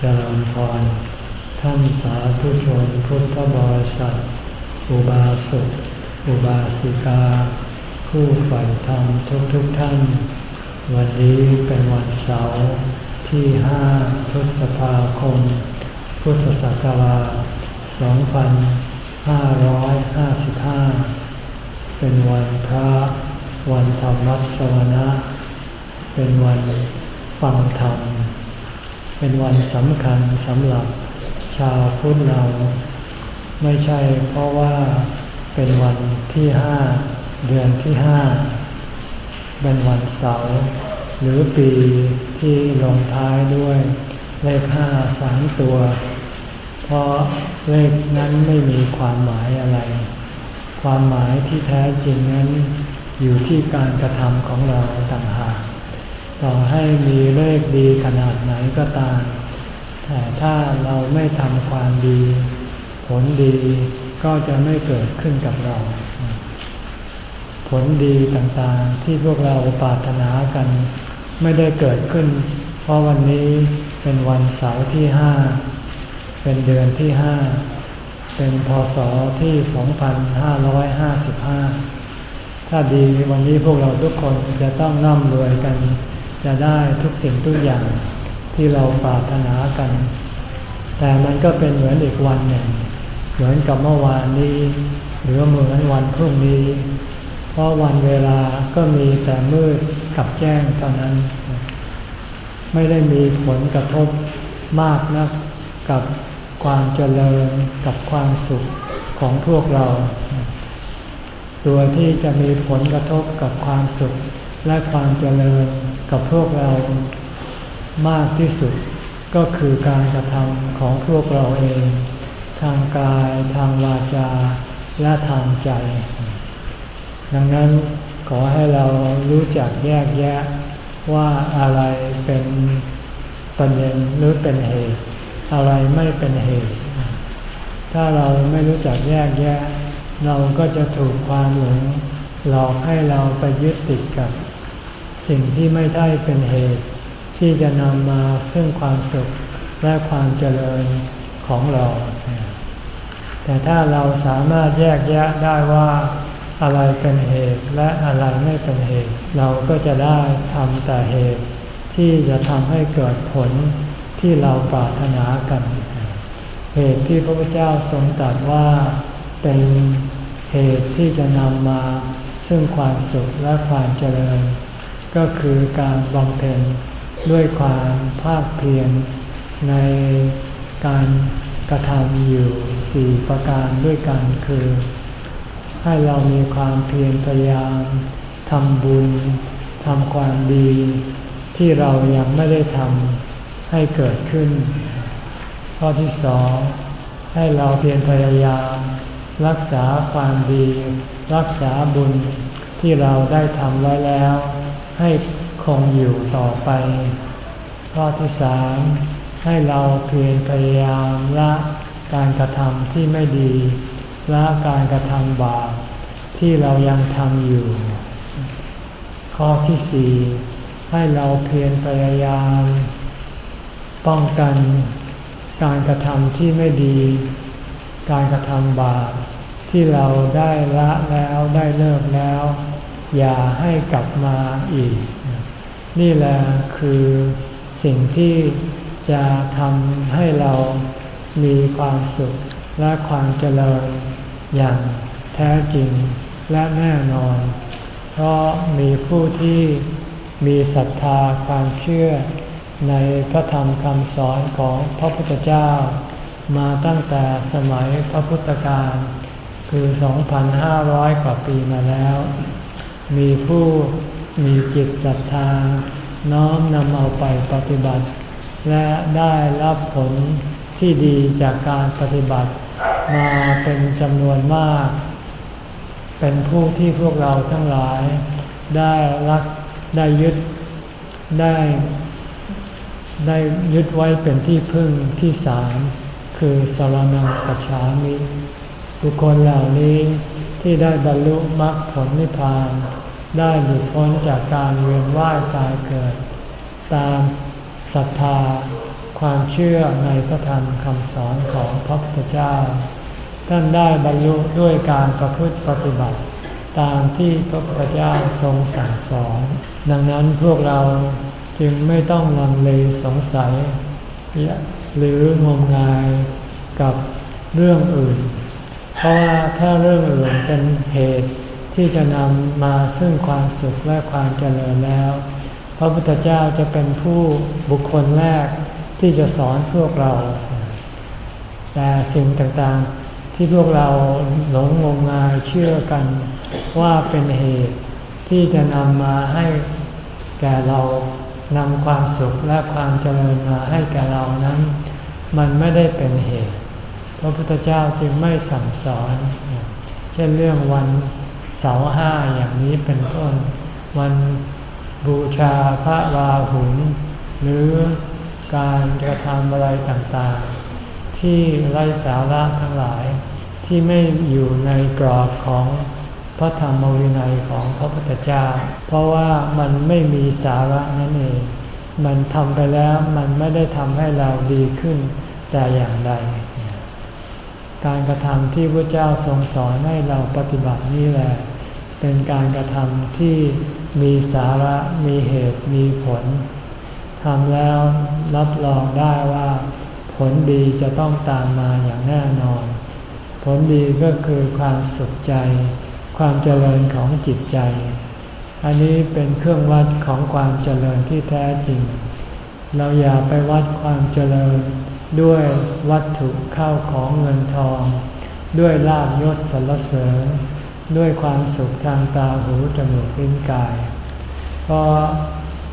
เจริญพร ท่านสาธุชนพุทธบริษัท อุบาสก อุบาสิกา ผู้ใฝ่ธรรมทุกทุกท่าน วันนี้เป็นวันเสาร์ที่ห้าพฤษภาคม พุทธศักราช 2555 เป็นวันพระ วันธรรมสวนะ เป็นวันฟังธรรม เป็นวันสำคัญสำหรับชาวพุทธเรา ไม่ใช่เพราะว่าเป็นวันที่ห้าเดือนที่ห้าเป็นวันเสาร์หรือปีที่ลงท้ายด้วยเลขห้าสามตัว เพราะเลขนั้นไม่มีความหมายอะไร ความหมายที่แท้จริงนั้นอยู่ที่การกระทำของเราต่างหาก ต่อให้มีเลขดีขนาดไหนก็ตาม แต่ถ้าเราไม่ทำความดี ผลดีก็จะไม่เกิดขึ้นกับเรา ผลดีต่างๆที่พวกเราปรารถนากัน ไม่ได้เกิดขึ้น เพราะวันนี้เป็นวันเสาร์ที่ห้าเป็นเดือนที่ห้าเป็นพศที่ 2555 ถ้าดีวันนี้พวกเราทุกคนจะต้องร่ำรวยกัน จะได้ทุกสิ่งทุกอย่างที่เราปรารถนากัน แต่มันก็เป็นเหมือนอีกวันหนึ่ง เหมือนกับเมื่อวานนี้ หรือเหมือนวันพรุ่งนี้ เพราะวันเวลาก็มีแต่มืดกับแจ้งเท่านั้น ไม่ได้มีผลกระทบมากนักกับความเจริญกับความสุขของพวกเรา ตัวที่จะมีผลกระทบกับความสุขและความเจริญ กับพวกเรามากที่สุด ก็คือการกระทำของพวกเราเอง ทางกายทางวาจาและทางใจ ดังนั้นขอให้เรารู้จักแยกแยะว่าอะไรเป็นประเด็นหรือเป็นเหตุ อะไรไม่เป็นเหตุ ถ้าเราไม่รู้จักแยกแยะ เราก็จะถูกความหลงหลอกให้เราไปยึดติดกับ สิ่งที่ไม่ใช่เป็นเหตุ ที่จะนำมาซึ่งความสุขและความเจริญของเรา แต่ถ้าเราสามารถแยกแยะได้ว่าอะไรเป็นเหตุและอะไรไม่เป็นเหตุ เราก็จะได้ทำแต่เหตุ ที่จะทำให้เกิดผลที่เราปรารถนากัน เหตุที่พระพุทธเจ้าทรงตรัสว่าเป็นเหตุที่จะนำมาซึ่งความสุขและความเจริญ ก็คือการบำเพ็ญด้วยความภาคเพียรในการกระทำอยู่สี่ประการด้วยกันคือ ให้เรามีความเพียรพยายามทำบุญทำความดี ที่เรายังไม่ได้ทำให้เกิดขึ้น ข้อที่สองให้เราเพียรพยายามรักษาความดี รักษาบุญที่เราได้ทำไว้แล้ว ให้คงอยู่ต่อไป ข้อที่สามให้เราเพียรพยายามละการกระทำที่ไม่ดีละการกระทำบาปที่เรายังทำอยู่ ข้อที่สี่ให้เราเพียรพยายาม ป้องกันการกระทำที่ไม่ดี การกระทำบาปที่เราได้ละแล้วได้เลิกแล้ว อย่าให้กลับมาอีก นี่แหละคือสิ่งที่จะทำให้เรามีความสุขและความเจริญอย่างแท้จริงและแน่นอน เพราะมีผู้ที่มีศรัทธาความเชื่อในพระธรรมคำสอนของพระพุทธเจ้า มาตั้งแต่สมัยพระพุทธการคือ 2,500 กว่าปีมาแล้ว มีผู้มีจิตศรัทธา น้อมนำเอาไปปฏิบัติ และได้รับผลที่ดีจากการปฏิบัติ มาเป็นจำนวนมาก เป็นผู้ที่พวกเราทั้งหลาย ได้รักได้ยึดได้ ได้ยึดไว้เป็นที่พึ่งที่สามคือสารนังกัจฉามิบุคคลเหล่านี้ ที่ได้บรรลุมรรคผลนิพพาน ได้หลุดพ้นจากการเวียนว่ายตายเกิด ตามศรัทธา ความเชื่อในพระธรรมคำสอนของพระพุทธเจ้า ท่านได้บรรลุด้วยการประพฤติปฏิบัติ ตามที่พระพุทธเจ้าทรงสั่งสอน ดังนั้นพวกเราจึงไม่ต้องลังเลสงสัย หรืองมงายกับเรื่องอื่น ราะว่าถ้าเรื่องอื่นเป็นเหตุที่จะนำมาซึ่งความสุขและความเจริญแล้ว พระพุทธเจ้าจะเป็นผู้บุคคลแรกที่จะสอนพวกเรา แต่สิ่งต่างๆที่พวกเราหลงงมงายเชื่อกัน ว่าเป็นเหตุที่จะนำมาให้แก่เรานำความสุขและความเจริญมาให้แก่เรานั้น มันไม่ได้เป็นเหตุ พระพุทธเจ้าจึงไม่สั่งสอน เช่นเรื่องวันเสาร์ห้าอย่างนี้เป็นต้น วันบูชาพระราหุลหรือการกระทำอะไรต่างๆ ที่ไร้สาระทั้งหลายที่ไม่อยู่ในกรอบของพระธรรมวินัยของพระพุทธเจ้า เพราะว่ามันไม่มีสาระนั่นเอง มันทำไปแล้วมันไม่ได้ทำให้เราดีขึ้นแต่อย่างใด การกระทำที่พระเจ้าทรงสอนให้เราปฏิบัตินี่แหละ เป็นการกระทำที่มีสาระมีเหตุมีผลทำแล้วรับรองได้ว่าผลดีจะต้องตามมาอย่างแน่นอน ผลดีก็คือความสุขใจ ความเจริญของจิตใจ อันนี้เป็นเครื่องวัดของความเจริญที่แท้จริง เราอย่าไปวัดความเจริญ ด้วยวัตถุเข้าของเงินทอง ด้วยลาบยศสรรเสริญ ด้วยความสุขทางตาหูจมูกลิ้นกาย เพราะ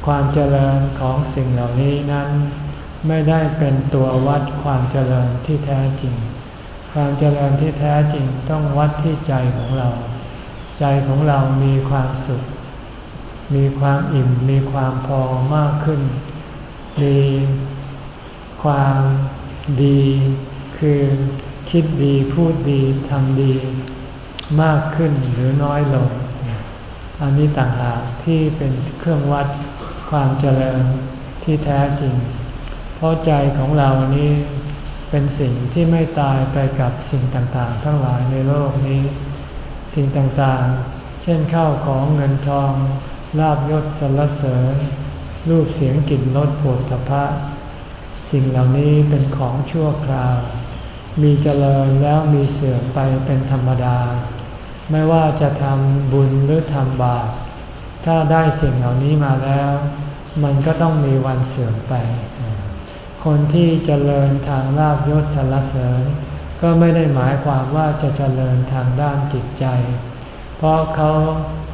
ความเจริญของสิ่งเหล่านี้นั้น ไม่ได้เป็นตัววัดความเจริญที่แท้จริง ความเจริญที่แท้จริงต้องวัดที่ใจของเรา ใจของเรามีความสุข มีความอิ่มมีความพอมากขึ้น มี ความดี คือคิดดีพูดดีทำดีมากขึ้นหรือน้อยลง อันนี้ต่างหากที่เป็นเครื่องวัดความเจริญที่แท้จริง เพราะใจของเรานี้เป็นสิ่งที่ไม่ตายไปกับสิ่งต่างๆ ทั้งหลายในโลกนี้ สิ่งต่างๆ เช่นข้าวของเงินทองลาบยศสรรเสริญรูปเสียงกลิ่นรสผดทพะ สิ่งเหล่านี้เป็นของชั่วคราว มีเจริญแล้วมีเสื่อมไปเป็นธรรมดา ไม่ว่าจะทำบุญหรือทำบาป ถ้าได้สิ่งเหล่านี้มาแล้ว มันก็ต้องมีวันเสื่อมไป คนที่เจริญทางลาบยศสรรเสริญ ก็ไม่ได้หมายความว่าจะเจริญทางด้านจิตใจ เพราะเขา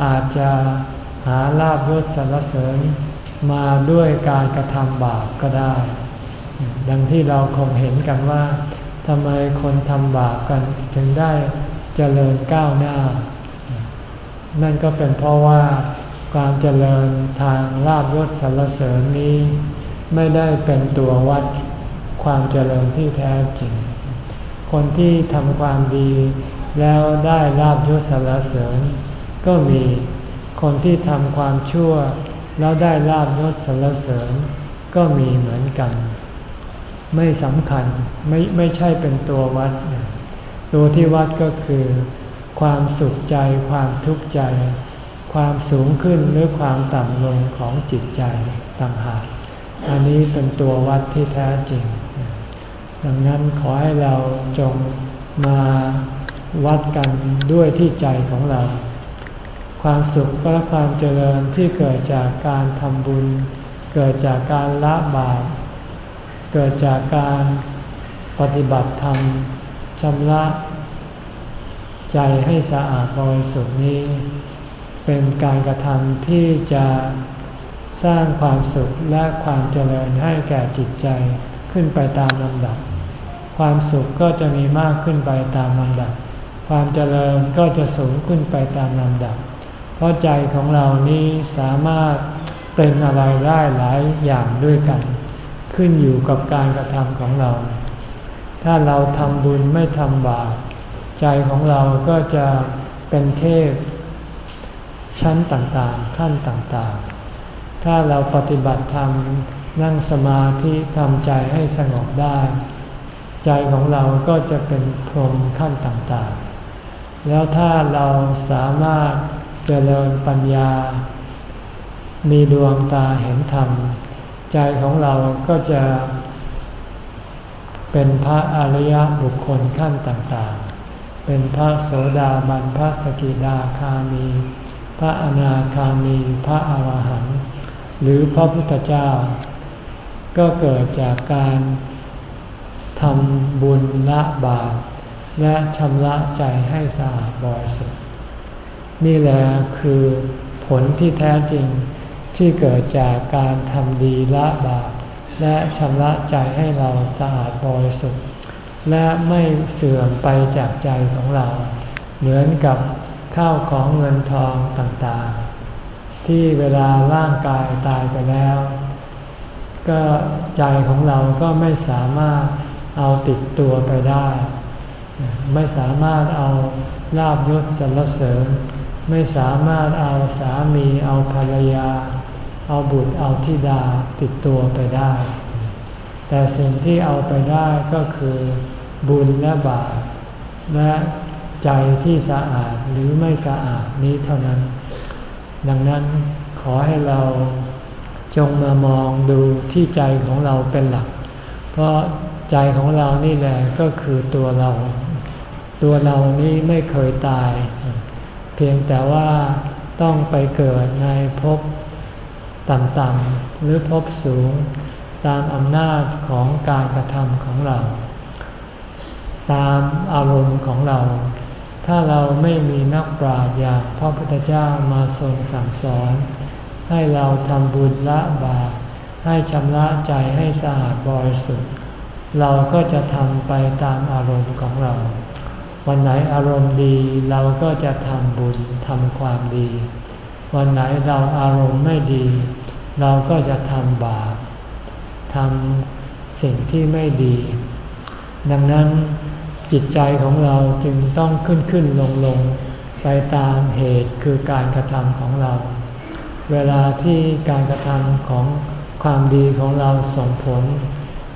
อาจจะหาลาบยศสรรเสริญมาด้วยการกระทำบาปก็ได้ ดังที่เราคงเห็นกันว่าทำไมคนทำบาปกันถึงได้เจริญก้าวหน้า นั่นก็เป็นเพราะว่าความเจริญทางลาบยศสรรเสริญนี้ ไม่ได้เป็นตัววัดความเจริญที่แท้จริง คนที่ทำความดีแล้วได้ลาบยศสรรเสริญ ก็มีคนที่ทำความชั่วแล้วได้ลาบยศสรรเสริญ ก็มีเหมือนกัน ไม่สำคัญไม่ไม่ใช่เป็นตัววัด ตัวที่วัดก็คือ ความสุขใจ ความทุกข์ใจ ความสูงขึ้นหรือความต่ำลงของจิตใจต่างหากอันนี้เป็นตัววัดที่แท้จริง ดังนั้นขอให้เราจงมาวัดกันด้วยที่ใจของเรา ความสุขและความเจริญที่เกิดจากการทำบุญ เกิดจากการละบาป เกิดจากการปฏิบัติธรรมชำระใจให้สะอาดบริสุทธิ์นี้ เป็นการกระทำที่จะสร้างความสุขและความเจริญให้แก่จิตใจขึ้นไปตามลำดับ ความสุขก็จะมีมากขึ้นไปตามลำดับ ความเจริญก็จะสูงขึ้นไปตามลำดับ เพราะใจของเรานี้สามารถเป็นอะไรได้หลายอย่างด้วยกัน ขึ้นอยู่กับการกระทำของเรา ถ้าเราทำบุญไม่ทำบาปใจของเราก็จะเป็นเทพชั้นต่างๆ ขั้นต่างๆ ถ้าเราปฏิบัติธรรมนั่งสมาธิทำใจให้สงบได้ ใจของเราก็จะเป็นพรหมขั้นต่างๆ แล้วถ้าเราสามารถเจริญปัญญา มีดวงตาเห็นธรรม ใจของเราก็จะเป็นพระอริยบุคคลขั้นต่างๆ เป็นพระโสดาบัน พระสกิดาคามี พระอนาคามี พระอาหารหันต์ หรือพระพุทธเจ้า ก็เกิดจากการทำบุญละบาปและชำระใจให้สะอาดบริสุทธิ์ นี่แหละคือผลที่แท้จริง ที่เกิดจากการทำดีละบาปและชำระใจให้เราสะอาดบริสุทธิ์ และไม่เสื่อมไปจากใจของเรา เหมือนกับข้าวของเงินทองต่างๆ ที่เวลาร่างกายตายไปแล้ว ก็ใจของเราก็ไม่สามารถเอาติดตัวไปได้ ไม่สามารถเอาลาบยศสรรเสริญ ไม่สามารถเอาสามีเอาภรรยา เอาบุตรเอาทิดาติดตัวไปได้ แต่สิ่งที่เอาไปได้ก็คือ บุญและบาปและใจที่สะอาดหรือไม่สะอาดนี้เท่านั้น ดังนั้นขอให้เราจงมามองดูที่ใจของเราเป็นหลัก เพราะใจของเรานี่แหละก็คือตัวเรา ตัวเรานี่ไม่เคยตาย เพียงแต่ว่าต้องไปเกิดในภพ ต่ำๆหรือพบสูง ตามอำนาจของการกระทำของเรา ตามอารมณ์ของเรา ถ้าเราไม่มีนักปราชญ์อย่างพระพุทธเจ้ามาทรงสั่งสอน ให้เราทำบุญละบาปให้ชำระใจให้สะอาดบริสุทธิ์เราก็จะทำไปตามอารมณ์ของเรา วันไหนอารมณ์ดีเราก็จะทำบุญทำความดี วันไหนเราอารมณ์ไม่ดี เราก็จะทำบาปทำสิ่งที่ไม่ดี ดังนั้นจิตใจของเราจึงต้องขึ้นขึ้นลงลงไปตามเหตุคือการกระทำของเรา เวลาที่การกระทำของความดีของเราส่งผล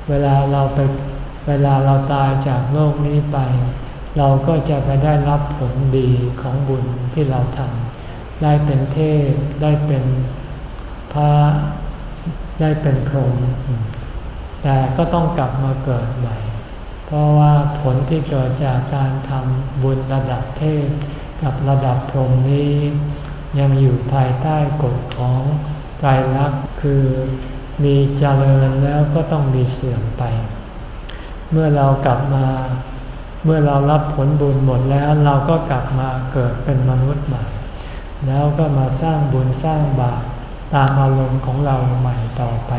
เวลาเราไปเวลาเราตายจากโลกนี้ไป เราก็จะไปได้รับผลดีของบุญที่เราทำได้เป็นเทพได้เป็น พระได้เป็นพรหมแต่ก็ต้องกลับมาเกิดใหม่ เพราะว่าผลที่เกิดจากการทำบุญระดับเทพกับระดับพรหมนี้ ยังอยู่ภายใต้กฎของไตรลักษณ์คือมีเจริญแล้วก็ต้องมีเสื่อมไป เมื่อเรากลับมา เมื่อเรารับผลบุญหมดแล้วเราก็กลับมาเกิดเป็นมนุษย์ใหม่ แล้วก็มาสร้างบุญสร้างบาป ตามอารมณ์ของเราใหม่ต่อไป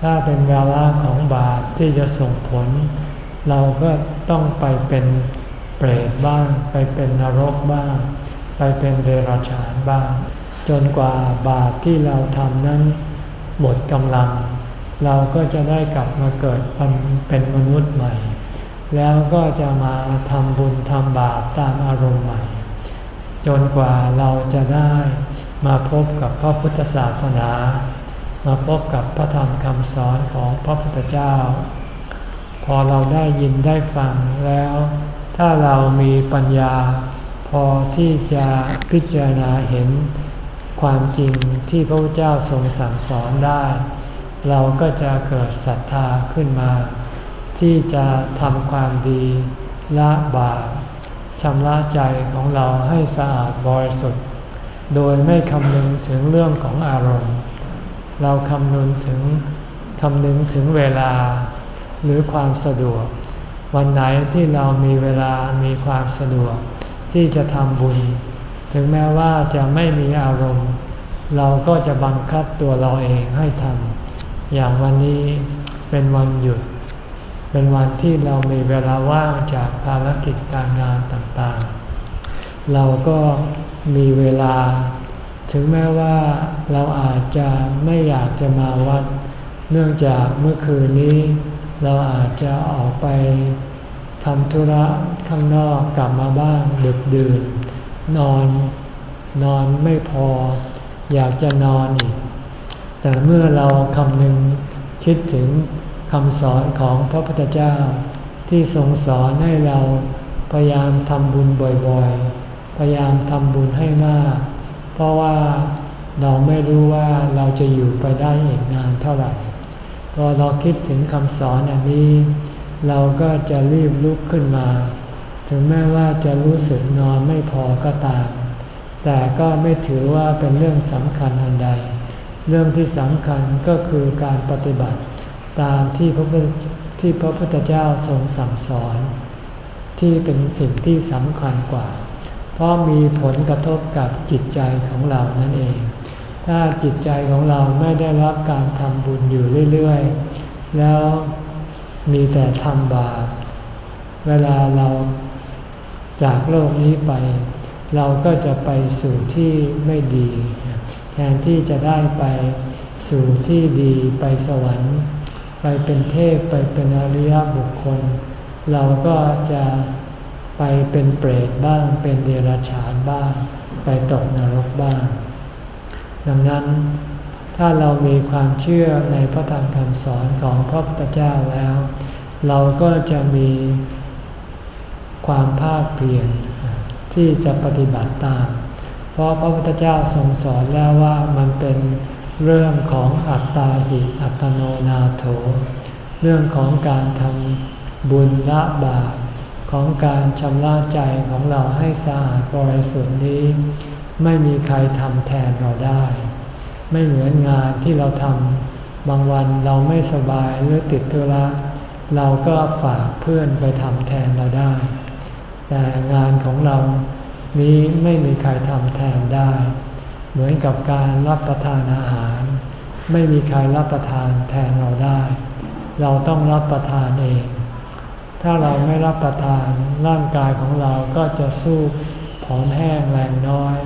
ถ้าเป็นเวลาของบาปที่จะส่งผล เราก็ต้องไปเป็นเปรตบ้าง ไปเป็นนรกบ้าง ไปเป็นเดรัจฉานบ้าง จนกว่าบาปที่เราทำนั้นหมดกำลัง เราก็จะได้กลับมาเกิดเป็นมนุษย์ใหม่ แล้วก็จะมาทำบุญทำบาปตามอารมณ์ใหม่ จนกว่าเราจะได้ มาพบกับพระพุทธศาสนา มาพบกับพระธรรมคำสอนของพระพุทธเจ้า พอเราได้ยินได้ฟังแล้ว ถ้าเรามีปัญญา พอที่จะพิจารณาเห็นความจริงที่พระพุทธเจ้าทรงสั่งสอนได้ เราก็จะเกิดศรัทธาขึ้นมา ที่จะทำความดีละบาปชำระใจของเราให้สะอาดบริสุทธิ์ โดยไม่คำนึงถึงเรื่องของอารมณ์ เราคำนึงถึงคำนึงถึงเวลาหรือความสะดวก วันไหนที่เรามีเวลามีความสะดวก ที่จะทำบุญ ถึงแม้ว่าจะไม่มีอารมณ์ เราก็จะบังคับตัวเราเองให้ทำอย่างวันนี้เป็นวันหยุด เป็นวันที่เรามีเวลาว่างจากภารกิจการงานต่างๆ เราก็ มีเวลา ถึงแม้ว่าเราอาจจะไม่อยากจะมาวัด เนื่องจากเมื่อคืนนี้ เราอาจจะออกไปทำธุระข้างนอกกลับมาบ้านดึกดื่น นอนนอนไม่พอ อยากจะนอนอีก แต่เมื่อเราคำนึงคิดถึงคำสอนของพระพุทธเจ้า ที่ทรงสอนให้เราพยายามทำบุญบ่อยๆ พยายามทำบุญให้มาก เพราะว่าเราไม่รู้ว่าเราจะอยู่ไปได้อีกนานเท่าไหร่ พอเราคิดถึงคำสอนอันนี้ เราก็จะรีบลุกขึ้นมา ถึงแม้ว่าจะรู้สึกนอนไม่พอก็ตาม แต่ก็ไม่ถือว่าเป็นเรื่องสำคัญอันใด เรื่องที่สำคัญก็คือการปฏิบัติตามที่พระพุทธที่พระพุทธเจ้าทรงสั่งสอน ที่เป็นสิ่งที่สำคัญกว่า ราะมีผลกระทบกับจิตใจของเรานั่นเอง ถ้าจิตใจของเราไม่ได้รับการทำบุญอยู่เรื่อยๆ แล้วมีแต่ทำบาป เวลาเราจากโลกนี้ไป เราก็จะไปสู่ที่ไม่ดี แทนที่จะได้ไปสู่ที่ดีไปสวรรค์ ไปเป็นเทพไปเป็นอริยบุคคล เราก็จะ ไปเป็นเปรตบ้าง เป็นเดรัจฉานบ้าง ไปตกนรกบ้าง ดังนั้นถ้าเรามีความเชื่อในพระธรรมคำสอนของพระพุทธเจ้าแล้ว เราก็จะมีความภาคเพียรที่จะปฏิบัติตาม เพราะพระพุทธเจ้าทรงสอนแล้วว่ามันเป็นเรื่องของอัตตาหิอัตโนนาโถ เรื่องของการทำบุญละบาป ของการชำระใจของเราให้สะอาดบริสุทธิ์นี้ ไม่มีใครทำแทนเราได้ ไม่เหมือนงานที่เราทำบางวันเราไม่สบายหรือติดธุระเราก็ฝากเพื่อนไปทำแทนเราได้ แต่งานของเรานี้ไม่มีใครทำแทนได้ เหมือนกับการรับประทานอาหาร ไม่มีใครรับประทานแทนเราได้ เราต้องรับประทานเอง ถ้าเราไม่รับประทานร่างกายของเราก็จะสู้ผอมแห้งแรงน้อย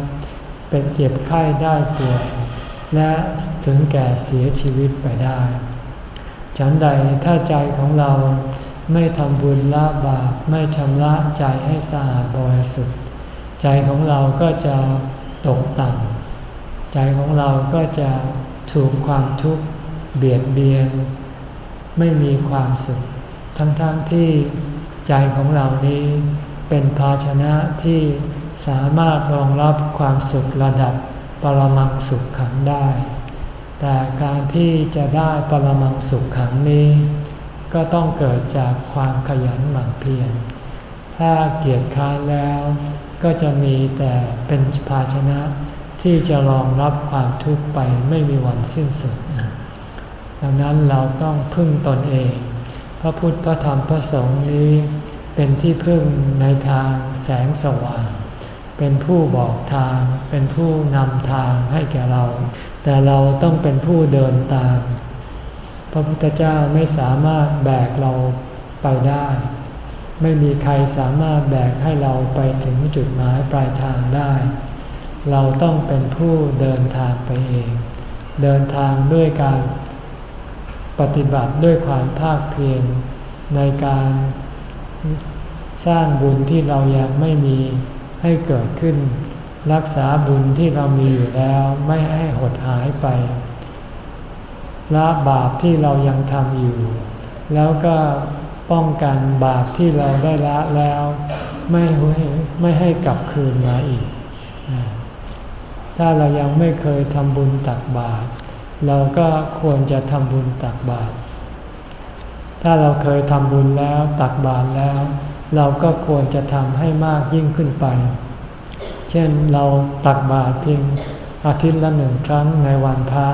เป็นเจ็บไข้ได้ป่วย และถึงแก่เสียชีวิตไปได้ ฉันใดถ้าใจของเราไม่ทำบุญละบาปไม่ชำระใจให้สะอาดบริสุทธิ์ใจของเราก็จะตกต่ำใจของเราก็จะถูกความทุกข์เบียดเบียน ไม่มีความสุข ทั้งๆทที่ใจของเรานี้เป็นภาชนะที่สามารถรองรับความสุขระดับปรมังสุขขังได้ แต่การที่จะได้ปรมังสุขขังนี้ ก็ต้องเกิดจากความขยันหมั่นเพียร ถ้าเกียรติค้านแล้วก็จะมีแต่เป็นภาชนะที่จะรองรับความทุกข์ไปไม่มีวันสิ้นสุด ดังนั้นเราต้องพึ่งตนเอง ระพุทธพระธรรมพระสงฆ์นี้เป็นที่พึ่งในทางแสงสว่าง เป็นผู้บอกทาง เป็นผู้นำทางให้แก่เรา แต่เราต้องเป็นผู้เดินตาม พระพุทธเจ้าไม่สามารถแบกเราไปได้ ไม่มีใครสามารถแบกให้เราไปถึงจุดหมายปลายทางได้ เราต้องเป็นผู้เดินทางไปเอง เดินทางด้วยการ ปฏิบัติด้วยความภาคเพียรในการสร้างบุญที่เรายังไม่มีให้เกิดขึ้น รักษาบุญที่เรามีอยู่แล้วไม่ให้หดหายไปละบาปที่เรายังทำอยู่ แล้วก็ป้องกันบาปที่เราได้ละแล้วไม่ให้ไม่ให้กลับคืนมาอีก ถ้าเรายังไม่เคยทำบุญตักบาตร เราก็ควรจะทำบุญตักบาตร ถ้าเราเคยทำบุญแล้วตักบาตรแล้ว เราก็ควรจะทำให้มากยิ่งขึ้นไป เช่นเราตักบาตรเพียงอาทิตย์ละหนึ่งครั้งในวันพระ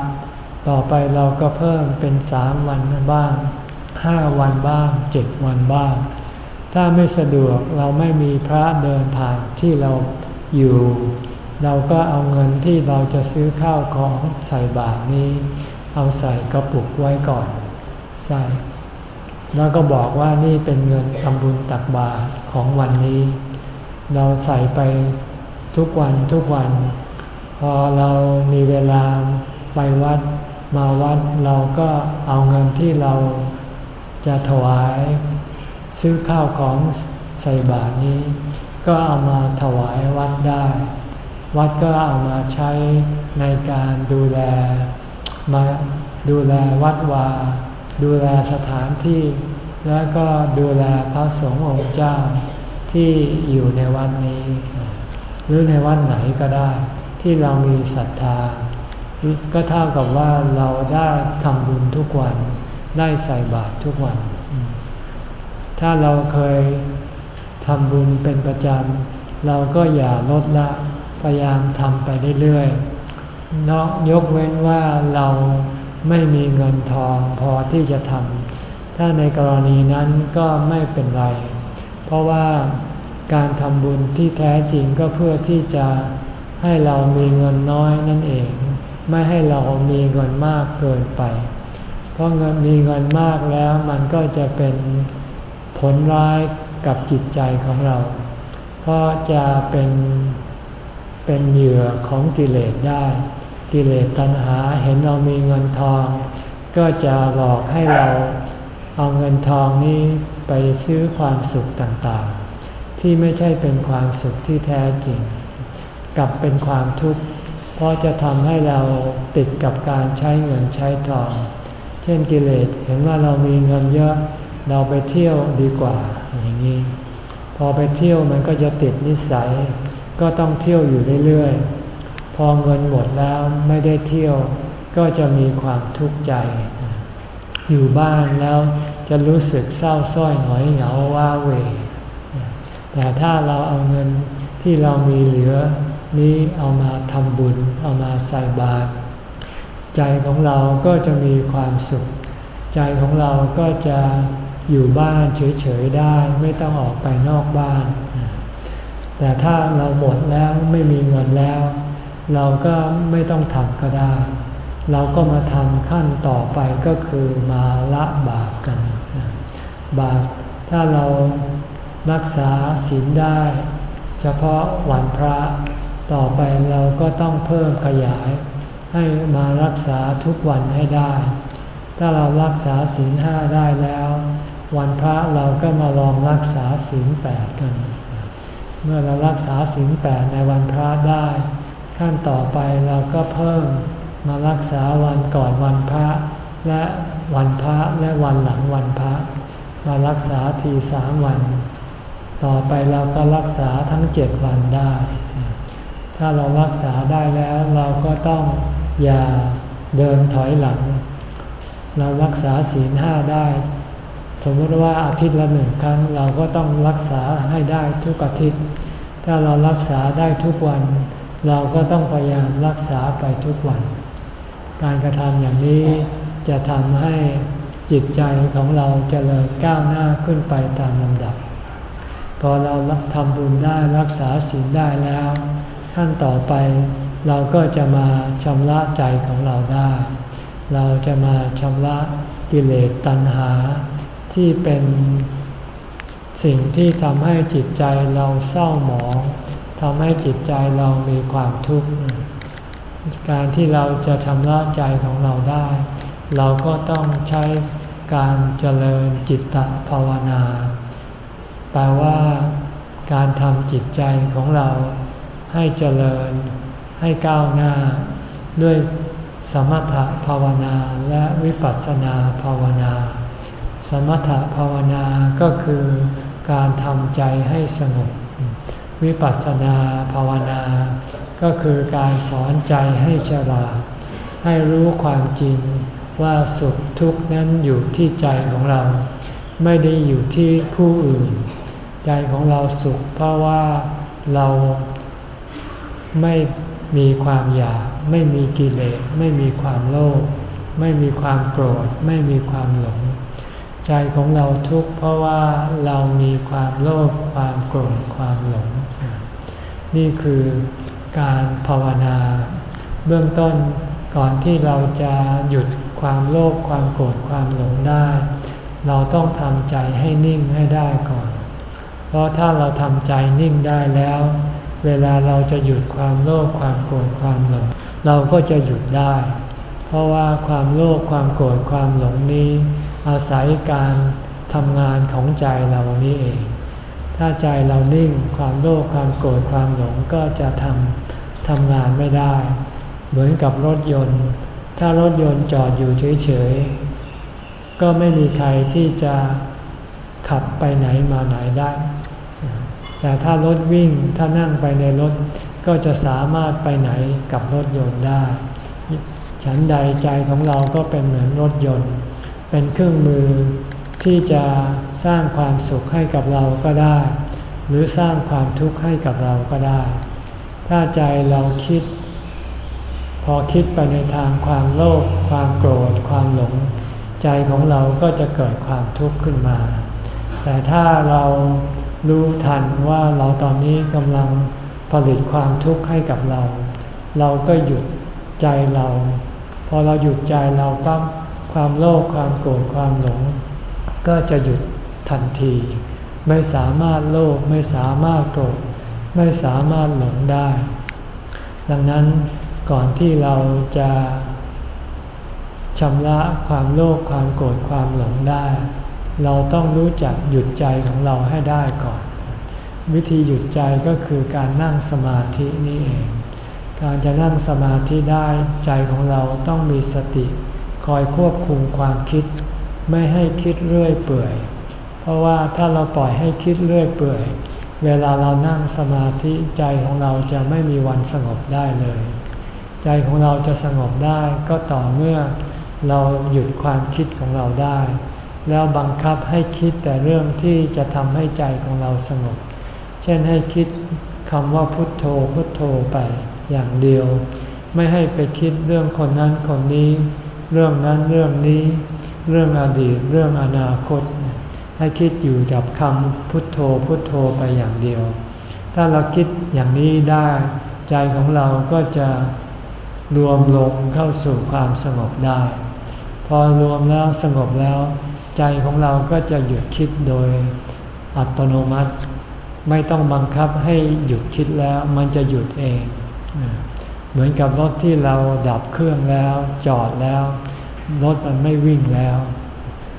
ต่อไปเราก็เพิ่มเป็นสามวันบ้างห้าวันบ้างเจ็ดวันบ้าง ถ้าไม่สะดวกเราไม่มีพระเดินผ่านที่เราอยู่ เราก็เอาเงินที่เราจะซื้อข้าวของใส่บาตรนี้ เอาใส่กระปุกไว้ก่อน ใส่ แล้วก็บอกว่านี่เป็นเงินทำบุญตักบาตรของวันนี้ เราใส่ไปทุกวันทุกวัน พอเรามีเวลาไปวัดมาวัดเราก็เอาเงินที่เราจะถวายซื้อข้าวของใส่บาตรนี้ ก็เอามาถวายวัดได้ วัดก็เอามาใช้ในการดูแล มาดูแลวัดวา ดูแลสถานที่ แล้วก็ดูแลพระสงฆ์องค์เจ้าที่อยู่ในวันนี้ หรือในวันไหนก็ได้ที่เรามีศรัทธา ก็เท่ากับว่าเราได้ทำบุญทุกวัน ได้ใส่บาตรทุกวัน ถ้าเราเคยทำบุญเป็นประจำ เราก็อย่าลดละ พยายามทำไปเรื่อยๆนอกยกเว้นว่าเราไม่มีเงินทองพอที่จะทำถ้าในกรณีนั้นก็ไม่เป็นไร เพราะว่าการทำบุญที่แท้จริงก็เพื่อที่จะให้เรามีเงินน้อยนั่นเอง ไม่ให้เรามีเงินมากเกินไป เพราะเงินมีเงินมากแล้วมันก็จะเป็นผลร้ายกับจิตใจของเรา เพราะจะเป็น เป็นเหยื่อของกิเลสได้ กิเลสตัณหาเห็นเรามีเงินทอง ก็จะหลอกให้เราเอาเงินทองนี้ไปซื้อความสุขต่างๆ ที่ไม่ใช่เป็นความสุขที่แท้จริง กลับเป็นความทุกข์เพราะจะทำให้เราติดกับการใช้เงินใช้ทอง เช่นกิเลสเห็นว่าเรามีเงินเยอะเราไปเที่ยวดีกว่าอย่างนี้ อไปเที่ยวมันก็จะติดนิสัย ก็ต้องเที่ยวอยู่เรื่อยๆ พอเงินหมดแล้วไม่ได้เที่ยว ก็จะมีความทุกข์ใจ อยู่บ้านแล้วจะรู้สึกเศร้าส้อยหงอยเหงาว้าเว แต่ถ้าเราเอาเงินที่เรามีเหลือนี้เอามาทำบุญ เอามาใส่บาตรใจของเราก็จะมีความสุข ใจของเราก็จะ อยู่บ้านเฉยๆได้ไม่ต้องออกไปนอกบ้าน แต่ถ้าเราหมดแล้วไม่มีเงินแล้ว เราก็ไม่ต้องทำก็ได้ เราก็มาทำขั้นต่อไปก็คือมาละบาปกัน บาปถ้าเรารักษาศีลได้ เฉพาะวันพระต่อไปเราก็ต้องเพิ่มขยาย ให้มารักษาทุกวันให้ได้ ถ้าเรารักษาศีลห้าได้แล้ว วันพระเราก็มาลองรักษาศีลแปดกัน เมื่อเรารักษาศีลแปดในวันพระได้ ขั้นต่อไปเราก็เพิ่มมารักษาวันก่อนวันพระ และวันพระและวันหลังวันพระ มารักษาทีสามวัน ต่อไปเราก็รักษาทั้งเจ็ดวันได้ ถ้าเรารักษาได้แล้วเราก็ต้องอย่าเดินถอยหลัง เรารักษาศีลห้าได้ สมมติว่าอาทิตย์ละหนึ่งครั้งเราก็ต้องรักษาให้ได้ทุกอาทิตย์ ถ้าเรารักษาได้ทุกวัน เราก็ต้องพยายามรักษาไปทุกวัน การกระทำอย่างนี้จะทำให้จิตใจของเราจเจริญก้าวหน้าขึ้นไปตามลำดับ พอเราทำบุญได้รักษาศีลได้แล้วขั้นต่อไปเราก็จะมาชำระใจของเราได้ เราจะมาชำระกิเลสตัณหา ที่เป็นสิ่งที่ทำให้จิตใจเราเศร้าหมองทำให้จิตใจเรามีความทุกข์ การที่เราจะชำระใจของเราได้ เราก็ต้องใช้การเจริญจิตตภาวนา แปลว่าการทำจิตใจของเราให้เจริญให้ก้าวหน้า ด้วยสมถภาวนาและวิปัสสนาภาวนา สมถภาวนาก็คือการทำใจให้สงบ วิปัสสนาภาวนา ก็คือการสอนใจให้ฉลาด ให้รู้ความจริงว่าสุขทุกข์นั้นอยู่ที่ใจของเรา ไม่ได้อยู่ที่ผู้อื่น ใจของเราสุขเพราะว่าเราไม่มีความอยาก ไม่มีกิเลสไม่มีความโลภไม่มีความโกรธ ไม่มีความหลง ใจของเราทุกข์เพราะว่าเรามีความโลภความโกรธความหลง นี่คือการภาวนา เบื้องต้นก่อนที่เราจะหยุดความโลภความโกรธความหลงได้ เราต้องทำใจให้นิ่งให้ได้ก่อน เพราะถ้าเราทำใจนิ่งได้แล้ว เวลาเราจะหยุดความโลภความโกรธความหลง เราก็จะหยุดได้ เพราะว่าความโลภความโกรธความหลงนี้ อาศัยการทำงานของใจเรานี้เอง ถ้าใจเรานิ่งความโลภความโกรธความหลงก็จะทำทำงานไม่ได้ เหมือนกับรถยนต์ถถ้ารถยนต์จอดอยู่เฉยๆ ก็ไม่มีใครที่จะขับไปไหนมาไหนได้ แต่ถ้ารถวิ่งถ้านั่งไปในรถก็จะสามารถไปไหนกับรถยนต์ได้ ฉันใดใจของเราก็เป็นเหมือนรถยนต์ เป็นเครื่องมือที่จะสร้างความสุขให้กับเราก็ได้ หรือสร้างความทุกข์ให้กับเราก็ได้ ถ้าใจเราคิด พอคิดไปในทางความโลภความโกรธ ความหลง ใจของเราก็จะเกิดความทุกข์ขึ้นมา แต่ถ้าเรารู้ทันว่าเราตอนนี้กำลังผลิตความทุกข์ให้กับเรา เราก็หยุดใจเรา พอเราหยุดใจเราปั๊บ ความโลภความโกรธความหลง ก็จะหยุดทันที ไม่สามารถโลภไม่สามารถโกรธไม่สามารถหลงได้ ดังนั้นก่อนที่เราจะชำระความโลภความโกรธความหลงได้ เราต้องรู้จักหยุดใจของเราให้ได้ก่อน วิธีหยุดใจก็คือการนั่งสมาธินี่เอง การจะนั่งสมาธิได้ใจของเราต้องมีสติ คอยควบคุมความคิด ไม่ให้คิดเรื่อยเปื่อย เพราะว่าถ้าเราปล่อยให้คิดเรื่อยเปื่อย เวลาเรานั่งสมาธิใจของเราจะไม่มีวันสงบได้เลย ใจของเราจะสงบได้ก็ต่อเมื่อเราหยุดความคิดของเราได้ แล้วบังคับให้คิดแต่เรื่องที่จะทำให้ใจของเราสงบ เช่นให้คิดคำว่าพุทโธพุทโธไปอย่างเดียว ไม่ให้ไปคิดเรื่องคนนั้นคนนี้ เรื่องนั้นเรื่องนี้ เรื่องอดีตเรื่องอนาคต ให้คิดอยู่กับคำพุทโธพุทโธไปอย่างเดียว ถ้าเราคิดอย่างนี้ได้ ใจของเราก็จะรวมลงเข้าสู่ความสงบได้ พอรวมแล้วสงบแล้ว ใจของเราก็จะหยุดคิดโดยอัตโนมัติ ไม่ต้องบังคับให้หยุดคิดแล้วมันจะหยุดเอง เหมือนกับรถที่เราดับเครื่องแล้วจอดแล้ว รถมันไม่วิ่งแล้ว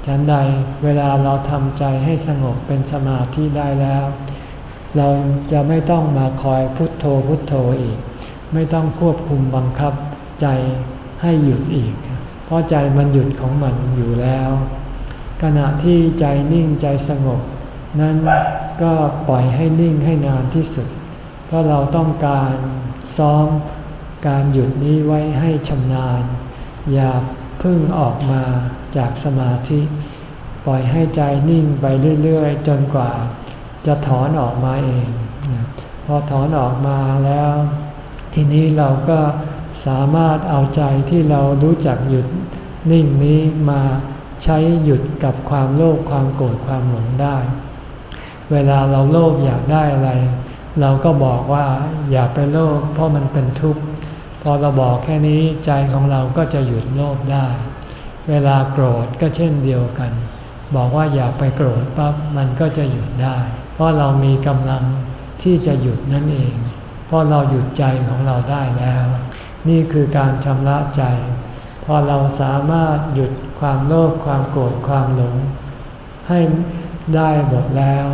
ฉันใดเวลาเราทำใจให้สงบเป็นสมาธิได้แล้ว เราจะไม่ต้องมาคอยพุทโธพุทโธอีก ไม่ต้องควบคุมบังคับใจให้หยุดอีก เพราะใจมันหยุดของมันอยู่แล้ว ขณะที่ใจนิ่งใจสงบ นั้นก็ปล่อยให้นิ่งให้นานที่สุด เพราะเราต้องการซ้อม การหยุดนี้ไว้ให้ชำนาญ อย่าพึ่งออกมาจากสมาธิ ปล่อยให้ใจนิ่งไปเรื่อยๆ จนกว่า จะถอนออกมาเอง พอถอนออกมาแล้ว ทีนี้เราก็สามารถเอาใจที่เรารู้จักหยุดนิ่งนี้มาใช้หยุดกับความโลภความโกรธความหลงได้ เวลาเราโลภอยากได้อะไร เราก็บอกว่าอย่าไปโลภเพราะมันเป็นทุกข์ พอเราบอกแค่นี้ใจของเราก็จะหยุดโลภได้ เวลาโกรธก็เช่นเดียวกัน บอกว่าอย่าไปโกรธปั๊บมันก็จะหยุดได้ เพราะเรามีกำลังที่จะหยุดนั่นเอง เพราะเราหยุดใจของเราได้แล้ว นี่คือการชำระใจ พอเราสามารถหยุดความโลภความโกรธความหลง ให้ได้หมดแล้ว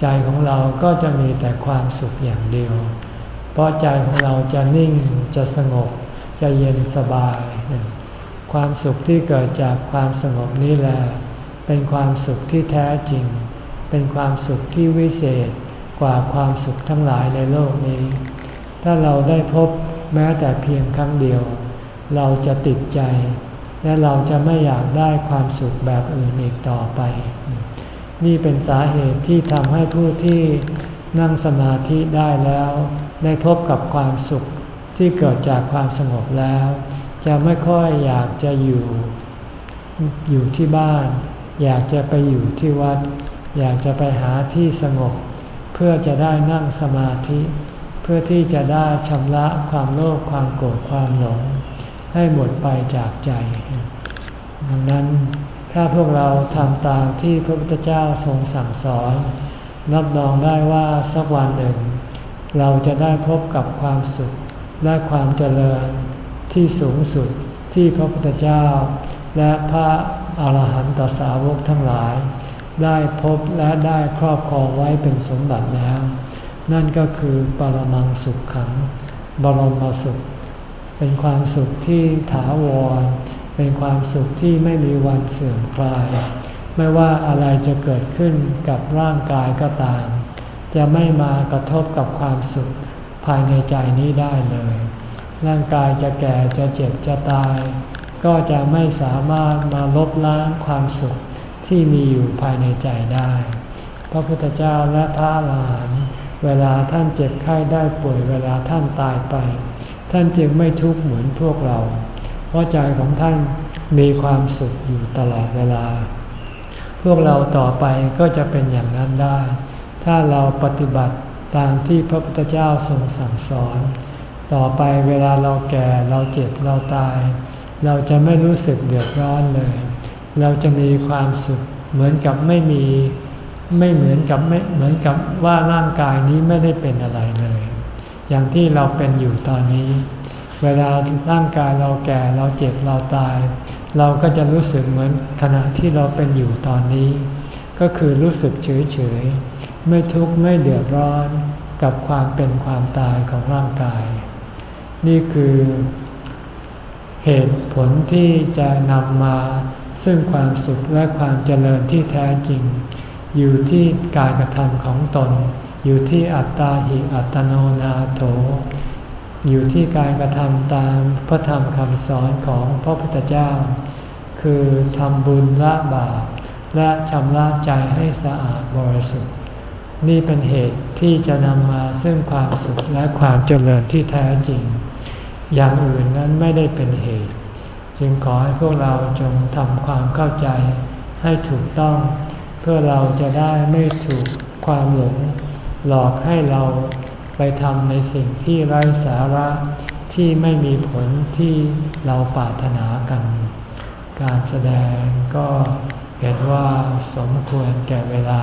ใจของเราก็จะมีแต่ความสุขอย่างเดียว เพราะใจของเราจะนิ่งจะสงบจะเย็นสบาย ความสุขที่เกิดจากความสงบนี้แหละเป็นความสุขที่แท้จริง เป็นความสุขที่วิเศษกว่าความสุขทั้งหลายในโลกนี้ ถ้าเราได้พบแม้แต่เพียงครั้งเดียว เราจะติดใจ และเราจะไม่อยากได้ความสุขแบบอื่นอีกต่อไป นี่เป็นสาเหตุที่ทำให้ผู้ที่นั่งสมาธิได้แล้ว ได้พบกับความสุขที่เกิดจากความสงบแล้ว จะไม่ค่อยอยากจะอยู่อยู่ที่บ้าน อยากจะไปอยู่ที่วัด อยากจะไปหาที่สงบ เพื่อจะได้นั่งสมาธิ เพื่อที่จะได้ชำระความโลภความโกรธความหลง ให้หมดไปจากใจ ดังนั้นถ้าพวกเราทำตามที่พระพุทธเจ้าทรงสั่งสอน รับรองได้ว่าสักวันหนึ่ง เราจะได้พบกับความสุขและความเจริญที่สูงสุดที่พระพุทธเจ้า และพระอาหารหันตสาวกทั้งหลาย ได้พบและได้ครอบครองไว้เป็นสมบัติแล้ว นั่นก็คือปรมังสุขขัง บรมสุข เป็นความสุขที่ถาวร เป็นความสุขที่ไม่มีวันเสื่อมคลาย ไม่ว่าอะไรจะเกิดขึ้นกับร่างกายก็ตาม จะไม่มากระทบกับความสุขภายในใจนี้ได้เลย ร่างกายจะแก่จะเจ็บจะตาย ก็จะไม่สามารถมาลบล้างความสุขที่มีอยู่ภายในใจได้ พระพุทธเจ้าและพระอรหันต์เวลาท่านเจ็บไข้ได้ป่วยเวลาท่านตายไป ท่านจึงไม่ทุกข์เหมือนพวกเรา เพราะใจของท่านมีความสุขอยู่ตลอดเวลา พวกเราต่อไปก็จะเป็นอย่างนั้นได้ ถ้าเราปฏิบัติตามที่พระพุทธเจ้าทรงสั่งสอน ต่อไปเวลาเราแก่เราเจ็บเราตาย เราจะไม่รู้สึกเดือดร้อนเลย เราจะมีความสุขเหมือนกับไม่มีไม่เหมือนกับไม่เหมือนกับว่าร่างกายนี้ไม่ได้เป็นอะไรเลย อย่างที่เราเป็นอยู่ตอนนี้ เวลาร่างกายเราแก่เราเจ็บเราตาย เราก็จะรู้สึกเหมือนขณะที่เราเป็นอยู่ตอนนี้ ก็คือรู้สึกเฉยเฉย ไม่ทุกข์ไม่เดือดร้อนกับความเป็นความตายของร่างกาย นี่คือเหตุผลที่จะนำมาซึ่งความสุขและความเจริญที่แท้จริง อยู่ที่การกระทำของตน อยู่ที่อัตตาหิอัตโนนาโถ อยู่ที่การกระทำตามพระธรรมคำสอนของพระพุทธเจ้า คือทำบุญละบาปและชำระใจให้สะอาดบริสุทธิ์ นี่เป็นเหตุที่จะนำมาซึ่งความสุขและความเจริญที่แท้จริง อย่างอื่นนั้นไม่ได้เป็นเหตุ จึงขอให้พวกเราจงทำความเข้าใจให้ถูกต้อง เพื่อเราจะได้ไม่ถูกความหลง หลอกให้เราไปทำในสิ่งที่ไร้สาระที่ไม่มีผลที่เราปรารถนากัน การแสดงก็เห็นว่าสมควรแก่เวลา